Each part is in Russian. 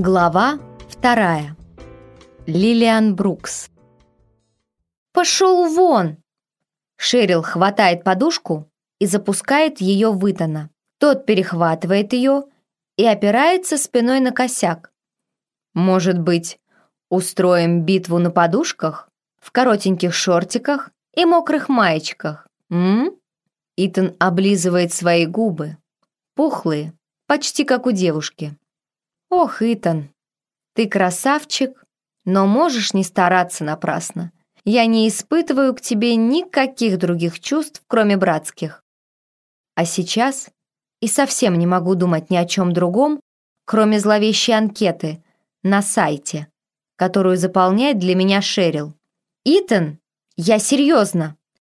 Глава вторая. Лилиан Брукс. «Пошел вон!» Шерил хватает подушку и запускает ее в Итана. Тот перехватывает ее и опирается спиной на косяк. «Может быть, устроим битву на подушках? В коротеньких шортиках и мокрых маечках, м?» Итан облизывает свои губы. Пухлые, почти как у девушки. «Ох, Итан, ты красавчик, но можешь не стараться напрасно. Я не испытываю к тебе никаких других чувств, кроме братских. А сейчас и совсем не могу думать ни о чем другом, кроме зловещей анкеты на сайте, которую заполняет для меня Шерил. Итан, я серьезно.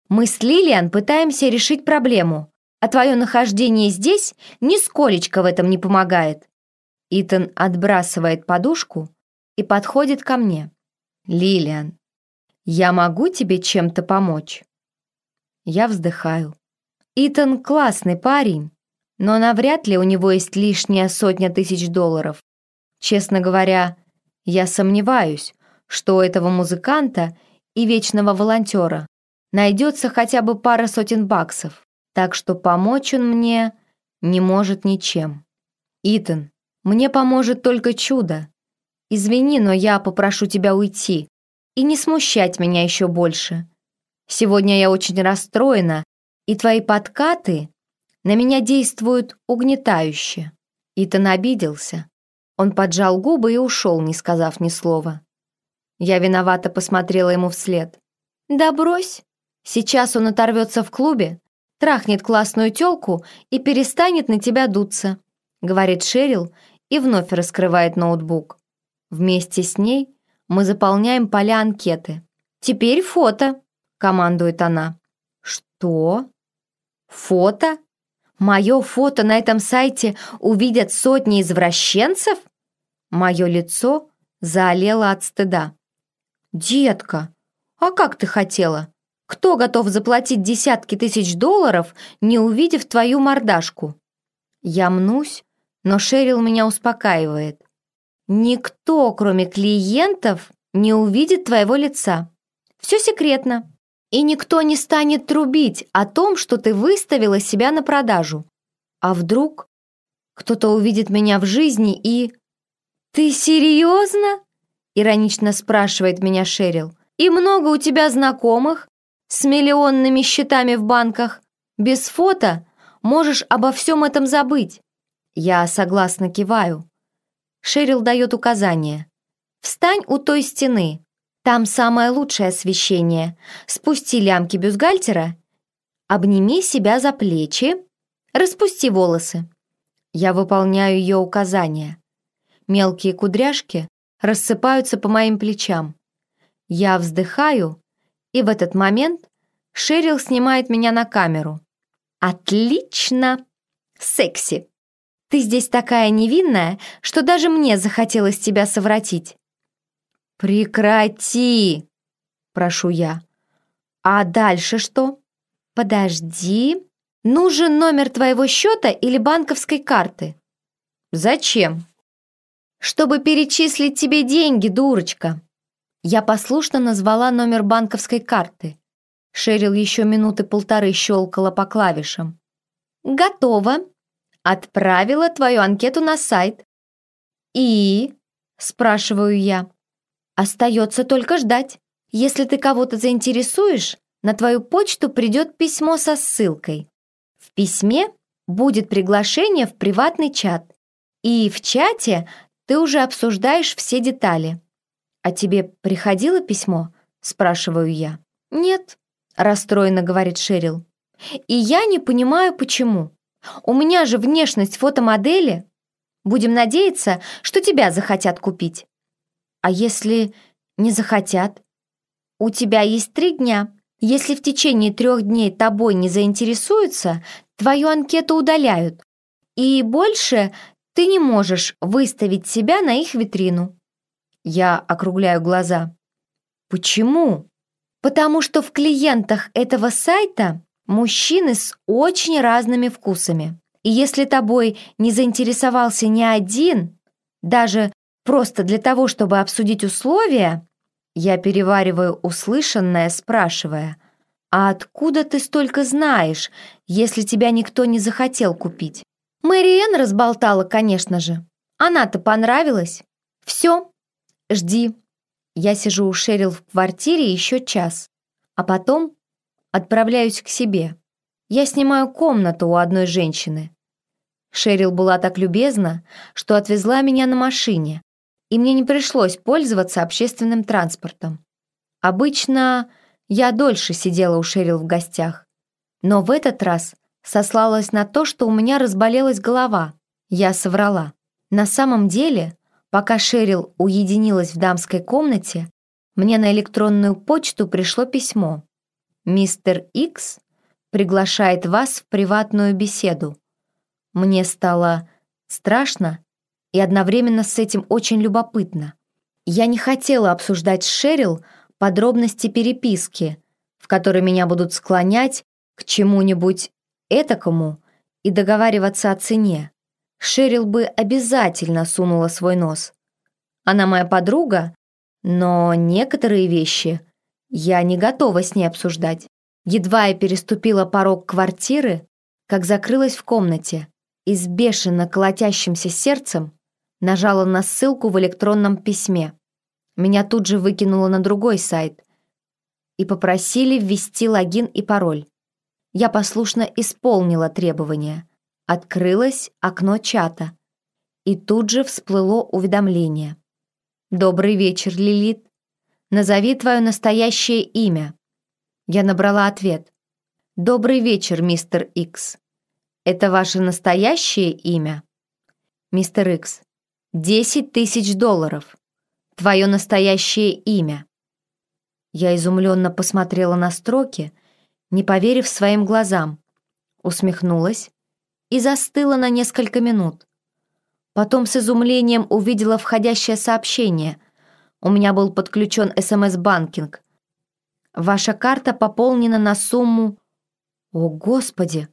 Мы с Лилиан пытаемся решить проблему, а твое нахождение здесь нисколечко в этом не помогает. Итан отбрасывает подушку и подходит ко мне. «Лилиан, я могу тебе чем-то помочь?» Я вздыхаю. Итан классный парень, но навряд ли у него есть лишняя сотня тысяч долларов. Честно говоря, я сомневаюсь, что у этого музыканта и вечного волонтера найдется хотя бы пара сотен баксов, так что помочь он мне не может ничем. Итан, мне поможет только чудо. Извини, но я попрошу тебя уйти и не смущать меня еще больше. Сегодня я очень расстроена, и твои подкаты на меня действуют угнетающе». Итан обиделся. Он поджал губы и ушел, не сказав ни слова. Я виновато посмотрела ему вслед. «Да брось. Сейчас он оторвется в клубе, трахнет классную тёлку и перестанет на тебя дуться», говорит Шерил и вновь раскрывает ноутбук. Вместе с ней мы заполняем поля анкеты. «Теперь фото», — командует она. «Что? Фото? Мое фото на этом сайте увидят сотни извращенцев?» Мое лицо заолело от стыда. «Детка, а как ты хотела? Кто готов заплатить десятки тысяч долларов, не увидев твою мордашку?» Я мнусь, но Шерил меня успокаивает. «Никто, кроме клиентов, не увидит твоего лица. Все секретно. И никто не станет трубить о том, что ты выставила себя на продажу. А вдруг кто-то увидит меня в жизни и... «Ты серьезно?» — иронично спрашивает меня Шерил. «И много у тебя знакомых с миллионными счетами в банках? Без фото можешь обо всем этом забыть. Я согласно киваю. Шерил дает указание. «Встань у той стены. Там самое лучшее освещение. Спусти лямки бюстгальтера. Обними себя за плечи. Распусти волосы». Я выполняю ее указания. Мелкие кудряшки рассыпаются по моим плечам. Я вздыхаю, и в этот момент Шерил снимает меня на камеру. «Отлично! Секси!» Ты здесь такая невинная, что даже мне захотелось тебя совратить». «Прекрати!» — прошу я. «А дальше что?» «Подожди. Нужен номер твоего счета или банковской карты?» «Зачем?» «Чтобы перечислить тебе деньги, дурочка!» Я послушно назвала номер банковской карты. Шерил еще минуты полторы щелкала по клавишам. «Готово!» Отправила твою анкету на сайт. И? Спрашиваю я. Остается только ждать. Если ты кого-то заинтересуешь, на твою почту придет письмо со ссылкой. В письме будет приглашение в приватный чат. И в чате ты уже обсуждаешь все детали. «А тебе приходило письмо?» – спрашиваю я. «Нет», – расстроенно говорит Шерил. «И я не понимаю, почему. У меня же внешность фотомодели. Будем надеяться, что тебя захотят купить. А если не захотят? У тебя есть три дня. Если в течение трех дней тобой не заинтересуются, твою анкету удаляют. И больше ты не можешь выставить себя на их витрину. Я округляю глаза. Почему? Потому что в клиентах этого сайта Мужчины с очень разными вкусами. И если тобой не заинтересовался ни один, даже просто для того, чтобы обсудить условия?» Я перевариваю услышанное, спрашивая, «А откуда ты столько знаешь, если тебя никто не захотел купить?» Мэриэн разболтала, конечно же. Она-то понравилась. Все, жди. Я сижу у Шерил в квартире еще час, а потом отправляюсь к себе. Я снимаю комнату у одной женщины. Шерил была так любезна, что отвезла меня на машине, и мне не пришлось пользоваться общественным транспортом. Обычно я дольше сидела у Шерил в гостях, но в этот раз сослалась на то, что у меня разболелась голова. Я соврала. На самом деле, пока Шерил уединилась в дамской комнате, мне на электронную почту пришло письмо. «Мистер Икс приглашает вас в приватную беседу». Мне стало страшно и одновременно с этим очень любопытно. Я не хотела обсуждать с Шерил подробности переписки, в которой меня будут склонять к чему-нибудь этакому и договариваться о цене. Шерил бы обязательно сунула свой нос. Она моя подруга, но некоторые вещи я не готова с ней обсуждать. Едва я переступила порог квартиры, как закрылась в комнате и с бешено колотящимся сердцем нажала на ссылку в электронном письме. Меня тут же выкинуло на другой сайт и попросили ввести логин и пароль. Я послушно исполнила требования. Открылось окно чата, и тут же всплыло уведомление. «Добрый вечер, Лилит. Назови твое настоящее имя». Я набрала ответ. «Добрый вечер, мистер Икс. Это ваше настоящее имя?» «Мистер Икс, десять тысяч долларов. Твое настоящее имя». Я изумленно посмотрела на строки, не поверив своим глазам, усмехнулась и застыла на несколько минут. Потом с изумлением увидела входящее сообщение. У меня был подключен СМС-банкинг. Ваша карта пополнена на сумму... О, Господи!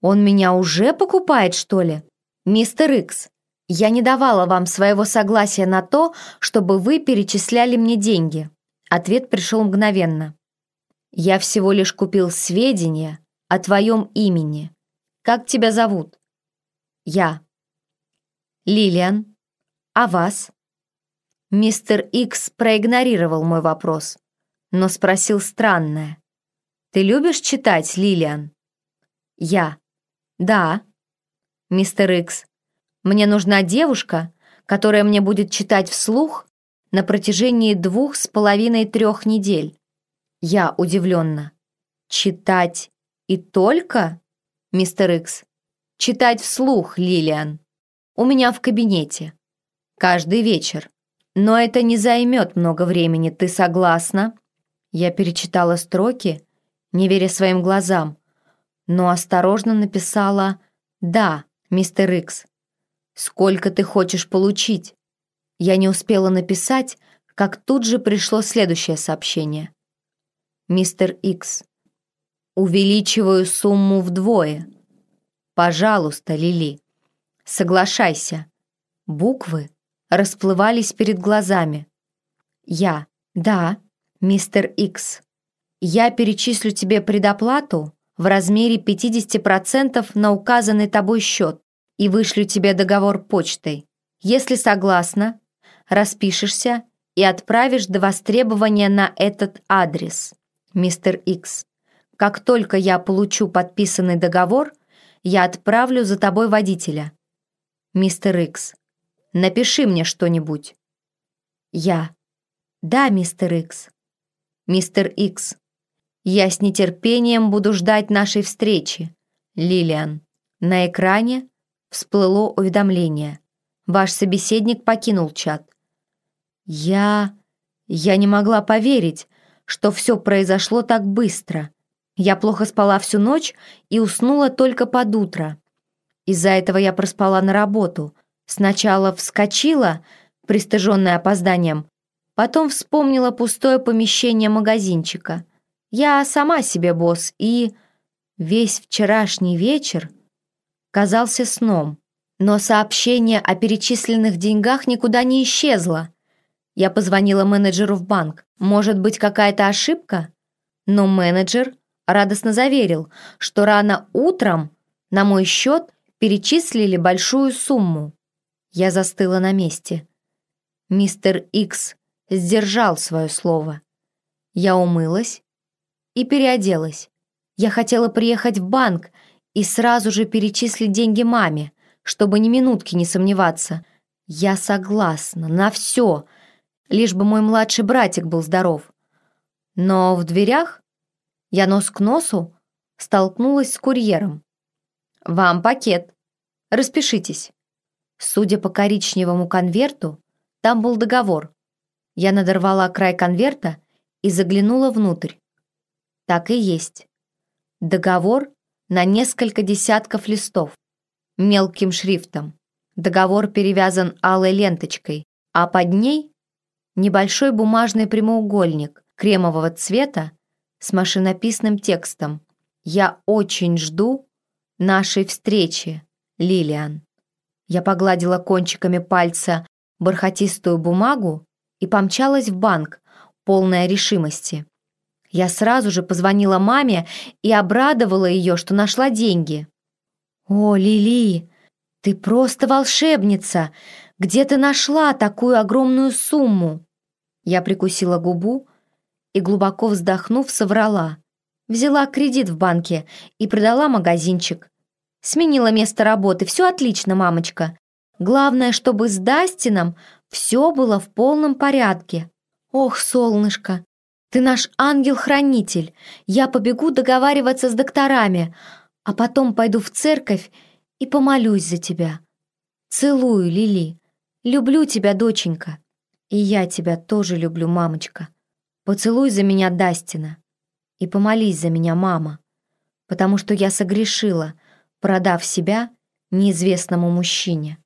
Он меня уже покупает, что ли? Мистер Икс, я не давала вам своего согласия на то, чтобы вы перечисляли мне деньги. Ответ пришел мгновенно. Я всего лишь купил сведения о твоем имени. Как тебя зовут? Я. Лилиан. А вас? Мистер Икс проигнорировал мой вопрос, но спросил странное. Ты любишь читать, Лилиан? Я. Да. Мистер Икс, мне нужна девушка, которая мне будет читать вслух на протяжении двух с половиной-трех недель. Я удивленно. «Читать и только?» «Мистер Икс». «Читать вслух, Лилиан. У меня в кабинете. Каждый вечер. Но это не займет много времени, ты согласна?» Я перечитала строки, не веря своим глазам, но осторожно написала «Да, мистер Икс». «Сколько ты хочешь получить?» Я не успела написать, как тут же пришло следующее сообщение мистер Икс. Увеличиваю сумму вдвое. Пожалуйста, Лили, соглашайся. Буквы расплывались перед глазами. Я. Да, мистер Икс. Я перечислю тебе предоплату в размере 50% на указанный тобой счет и вышлю тебе договор почтой. Если согласна, распишешься и отправишь до востребования на этот адрес мистер Икс. Как только я получу подписанный договор, я отправлю за тобой водителя. Мистер Икс, напиши мне что-нибудь. Я. Да, мистер Икс. Мистер Икс, я с нетерпением буду ждать нашей встречи. Лилиан. На экране всплыло уведомление. Ваш собеседник покинул чат. Я... Я не могла поверить, что все произошло так быстро. Я плохо спала всю ночь и уснула только под утро. Из-за этого я проспала на работу. Сначала вскочила, пристыженная опозданием, потом вспомнила пустое помещение магазинчика. Я сама себе босс, и весь вчерашний вечер казался сном. Но сообщение о перечисленных деньгах никуда не исчезло. Я позвонила менеджеру в банк. Может быть, какая-то ошибка? Но менеджер радостно заверил, что рано утром на мой счет перечислили большую сумму. Я застыла на месте. Мистер Икс сдержал свое слово. Я умылась и переоделась. Я хотела приехать в банк и сразу же перечислить деньги маме, чтобы ни минутки не сомневаться. Я согласна на все, лишь бы мой младший братик был здоров. Но в дверях я нос к носу столкнулась с курьером. «Вам пакет. Распишитесь». Судя по коричневому конверту, там был договор. Я надорвала край конверта и заглянула внутрь. Так и есть. Договор на несколько десятков листов мелким шрифтом. Договор перевязан алой ленточкой, а под ней небольшой бумажный прямоугольник кремового цвета с машинописным текстом «Я очень жду нашей встречи, Лилиан». Я погладила кончиками пальца бархатистую бумагу и помчалась в банк, полная решимости. Я сразу же позвонила маме и обрадовала ее, что нашла деньги. «О, Лили, ты просто волшебница! Где ты нашла такую огромную сумму?» Я прикусила губу и, глубоко вздохнув, соврала. Взяла кредит в банке и продала магазинчик. Сменила место работы. Все отлично, мамочка. Главное, чтобы с Дастином все было в полном порядке. Ох, солнышко, ты наш ангел-хранитель. Я побегу договариваться с докторами, а потом пойду в церковь и помолюсь за тебя. Целую, Лили. Люблю тебя, доченька. И я тебя тоже люблю, мамочка. Поцелуй за меня Дастина. И помолись за меня, мама. Потому что я согрешила, продав себя неизвестному мужчине.